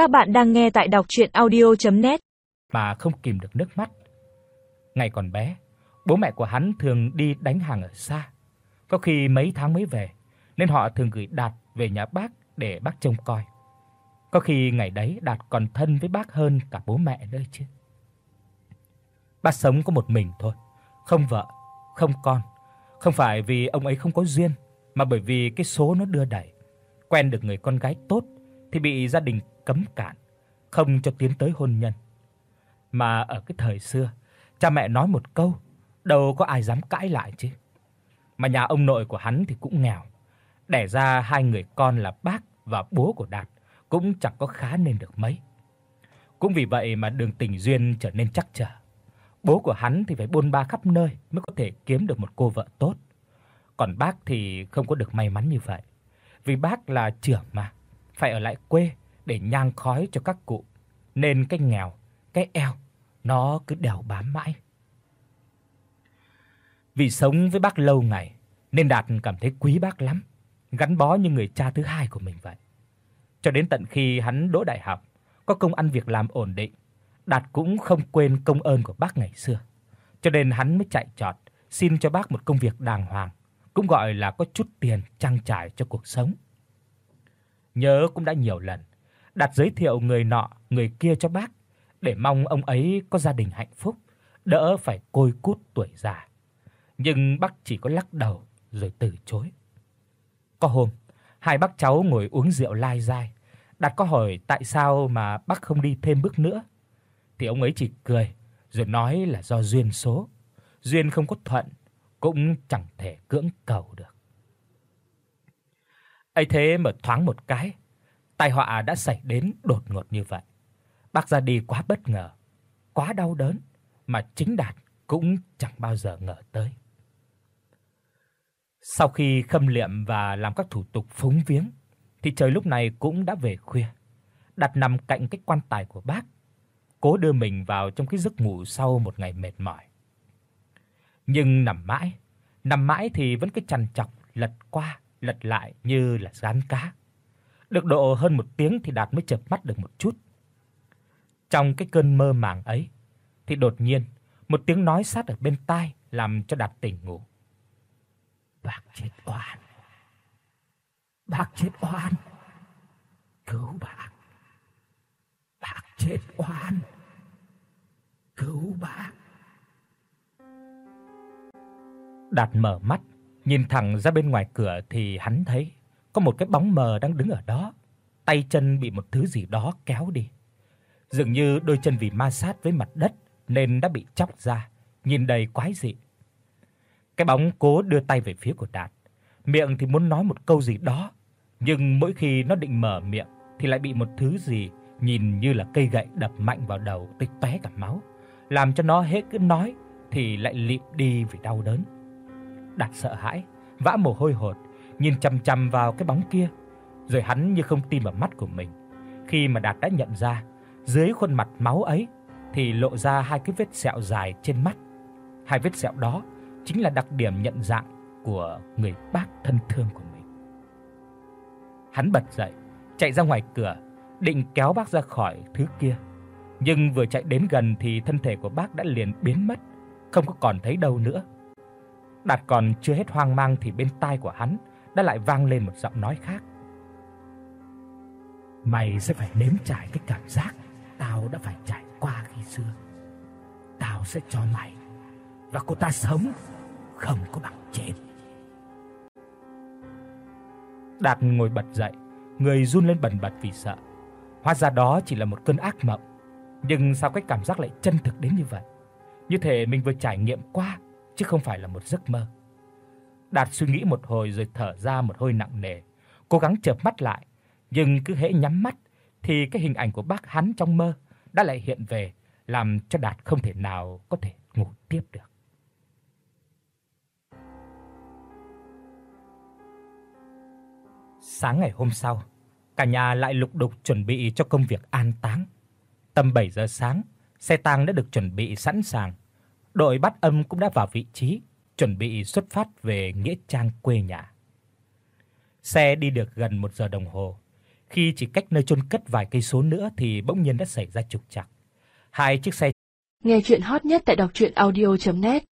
Các bạn đang nghe tại đọc audio net Mà không kìm được nước mắt. Ngày còn bé, bố mẹ của hắn thường đi đánh hàng ở xa, có khi mấy tháng mới về, nên họ thường gửi Đạt về nhà bác để bác trông coi. Có khi ngày đấy Đạt còn thân với bác hơn cả bố mẹ nữa chứ. Bác sống có một mình thôi, không vợ, không con, không phải vì ông ấy không có duyên, mà bởi vì cái số nó đưa đẩy. Quen được người con gái tốt thì bị gia đình cấm cản, không cho tiến tới hôn nhân. Mà ở cái thời xưa, cha mẹ nói một câu, đâu có ai dám cãi lại chứ. Mà nhà ông nội của hắn thì cũng nghèo, đẻ ra hai người con là bác và bố của Đạt cũng chẳng có khá nên được mấy. Cũng vì vậy mà đường tình duyên trở nên chắc trở. Bố của hắn thì phải bôn ba khắp nơi mới có thể kiếm được một cô vợ tốt. Còn bác thì không có được may mắn như vậy. Vì bác là trưởng mà, phải ở lại quê để nhang khói cho các cụ, nên cái nghèo, cái eo nó cứ đèo bám mãi. Vì sống với bác lâu ngày nên Đạt cảm thấy quý bác lắm, gắn bó như người cha thứ hai của mình vậy. Cho đến tận khi hắn đỗ đại học, có công ăn việc làm ổn định, Đạt cũng không quên công ơn của bác ngày xưa. Cho nên hắn mới chạy trọt xin cho bác một công việc đàng hoàng, cũng gọi là có chút tiền trang trải cho cuộc sống. Nhớ cũng đã nhiều lần đặt giới thiệu người nọ, người kia cho bác để mong ông ấy có gia đình hạnh phúc, đỡ phải côi cút tuổi già. Nhưng bác chỉ có lắc đầu rồi từ chối. Có hôm, hai bác cháu ngồi uống rượu lai dai, đặt câu hỏi tại sao mà bác không đi thêm bước nữa. Thì ông ấy chỉ cười rồi nói là do duyên số, duyên không có thuận cũng chẳng thể cưỡng cầu được. Ấy thế mà thoáng một cái, tai họa đã xảy đến đột ngột như vậy. Bác ra đi quá bất ngờ, quá đau đớn mà chính Đạt cũng chẳng bao giờ ngờ tới. Sau khi khâm liệm và làm các thủ tục phúng viếng thì trời lúc này cũng đã về khuya. Đặt nằm cạnh cái quan tài của bác, cố đưa mình vào trong cái giấc ngủ sau một ngày mệt mỏi. Nhưng nằm mãi, nằm mãi thì vẫn cứ chằn chọc lật qua, lật lại như là rán cá. Được độ hơn một tiếng thì Đạt mới chợp mắt được một chút. Trong cái cơn mơ màng ấy thì đột nhiên một tiếng nói sát ở bên tai làm cho Đạt tỉnh ngủ. Bác chết oan. Bác chết oan. Cứu bác. Bác chết oan. Cứu bác. Đạt mở mắt, nhìn thẳng ra bên ngoài cửa thì hắn thấy có một cái bóng mờ đang đứng ở đó, tay chân bị một thứ gì đó kéo đi. Dường như đôi chân vì ma sát với mặt đất nên đã bị chóc ra, nhìn đầy quái dị. Cái bóng cố đưa tay về phía của Đạt, miệng thì muốn nói một câu gì đó, nhưng mỗi khi nó định mở miệng thì lại bị một thứ gì nhìn như là cây gậy đập mạnh vào đầu tới tóe cả máu, làm cho nó hết cứ nói thì lại lịm đi vì đau đớn. Đạt sợ hãi, vã mồ hôi hột, nhìn chằm chằm vào cái bóng kia, rồi hắn như không tin vào mắt của mình. Khi mà Đạt đã nhận ra, dưới khuôn mặt máu ấy thì lộ ra hai cái vết sẹo dài trên mắt. Hai vết sẹo đó chính là đặc điểm nhận dạng của người bác thân thương của mình. Hắn bật dậy, chạy ra ngoài cửa, định kéo bác ra khỏi thứ kia. Nhưng vừa chạy đến gần thì thân thể của bác đã liền biến mất, không có còn thấy đâu nữa. Đạt còn chưa hết hoang mang thì bên tai của hắn đã lại vang lên một giọng nói khác. Mày sẽ phải nếm trải cái cảm giác tao đã phải trải qua khi xưa. Tao sẽ cho mày và cô ta sống không có bằng chết. Đạt ngồi bật dậy, người run lên bần bật vì sợ. Hóa ra đó chỉ là một cơn ác mộng, nhưng sao cái cảm giác lại chân thực đến như vậy? Như thể mình vừa trải nghiệm qua chứ không phải là một giấc mơ. Đạt suy nghĩ một hồi rồi thở ra một hơi nặng nề, cố gắng chợp mắt lại, nhưng cứ hễ nhắm mắt thì cái hình ảnh của bác hắn trong mơ đã lại hiện về, làm cho Đạt không thể nào có thể ngủ tiếp được. Sáng ngày hôm sau, cả nhà lại lục đục chuẩn bị cho công việc an táng. Tầm 7 giờ sáng, xe tang đã được chuẩn bị sẵn sàng. Đội bắt âm cũng đã vào vị trí, chuẩn bị xuất phát về nghĩa trang quê nhà. Xe đi được gần 1 giờ đồng hồ Khi chỉ cách nơi chôn cất vài cây số nữa thì bỗng nhiên đã xảy ra trục trặc. Hai chiếc xe Nghe truyện hot nhất tại doctruyenaudio.net